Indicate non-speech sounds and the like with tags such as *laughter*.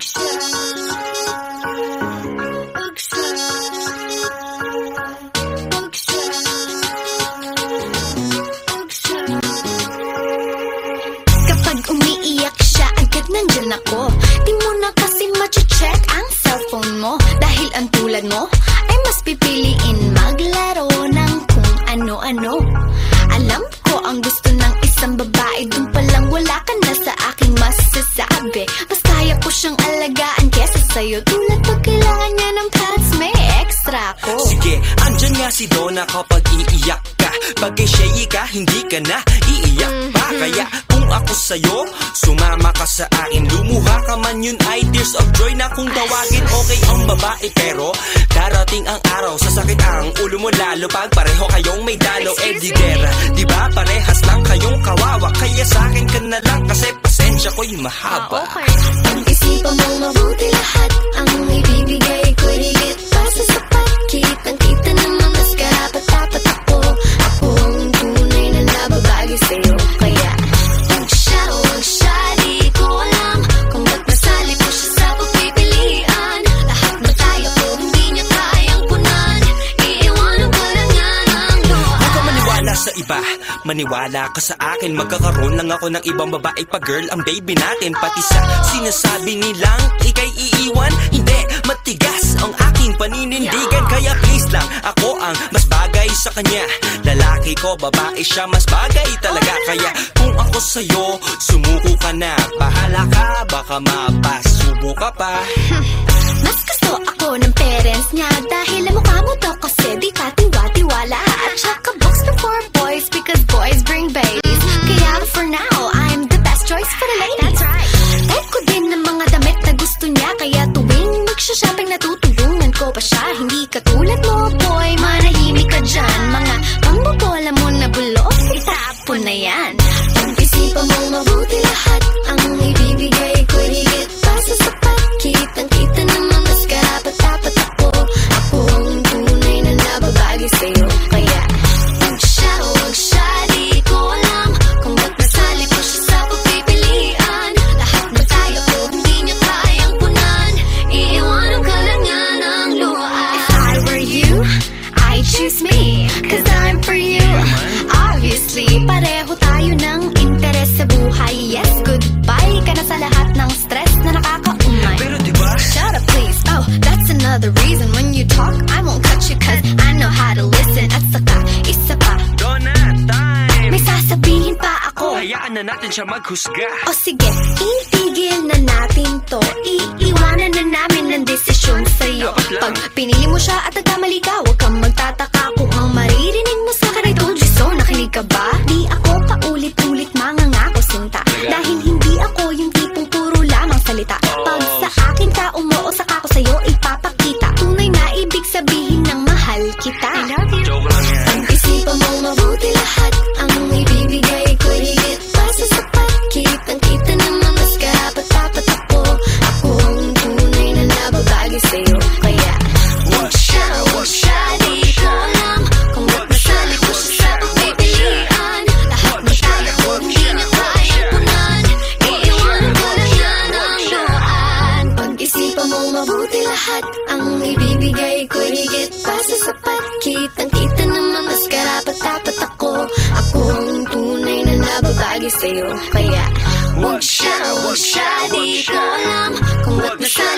Uksa. Uksa. Uksa. Kapag umiiyak siya, agad nandyan ako. Di mo na kasi mache-check ang cellphone mo. Dahil ang tulad mo, ay mas pipiliin maglaro ng kung ano-ano. Alam ko ang gusto ng isang babae, dun palang wala ka alagaan kesa sa'yo Tulad pag kailangan niya ng pads May extra ko Sige, andyan nga si Donna kapag iiyak ka. Pag kay Shay ka, hindi ka na iiyak pa. Kaya kung ako sa'yo, sumama ka sa akin. Lumuha ka man yun ay tears of joy na kung tawagin. Okay ang babae pero darating ang araw. Sasakit ang ulo mo lalo pag pareho kayong may dalo. Eh di gera, di ba? Parehas lang kayong kawawa. Kaya sa akin ka na lang kasi pasensya ko'y mahaba. Pag-isipan mo mabuti. lahat Ang iba. Maniwala ka sa akin Magkakaroon lang ako ng ibang babae pa girl. Ang baby natin Pati sa sinasabi nilang Ika'y iiwan. Hindi, matigas ang aking paninindigan. Kaya please lang Ako ang mas bagay sa kanya. Lalaki ko, babae siya Mas bagay talaga. Kaya kung ako sa'yo Sumuko ka na. Bahala ka Baka mapasubo ka pa. *laughs* Mas gusto ako ng parents niya Dahil mukha Pag-isipan mo mabuti To listen. At saka, isa pa. Donna, time. May sasabihin pa ako. Hayaan na natin siya maghusga. O sige, itigil na natin to. Iiwanan na namin ng desisyon sa'yo. Pag pinili mo siya at nagkamali ka Huwag kang magtataka kung ang maririnig mo sa akin ay told you so Nakinig ka ba? Di ako lahat Ang ibibigay ko higit pa sa sapat. Kitang-kita naman mas karapat-dapat ako. Ako ang tunay na nababagi sa'yo. Kaya Huwag siya, huwag siya Di ko alam Kung ba't nasali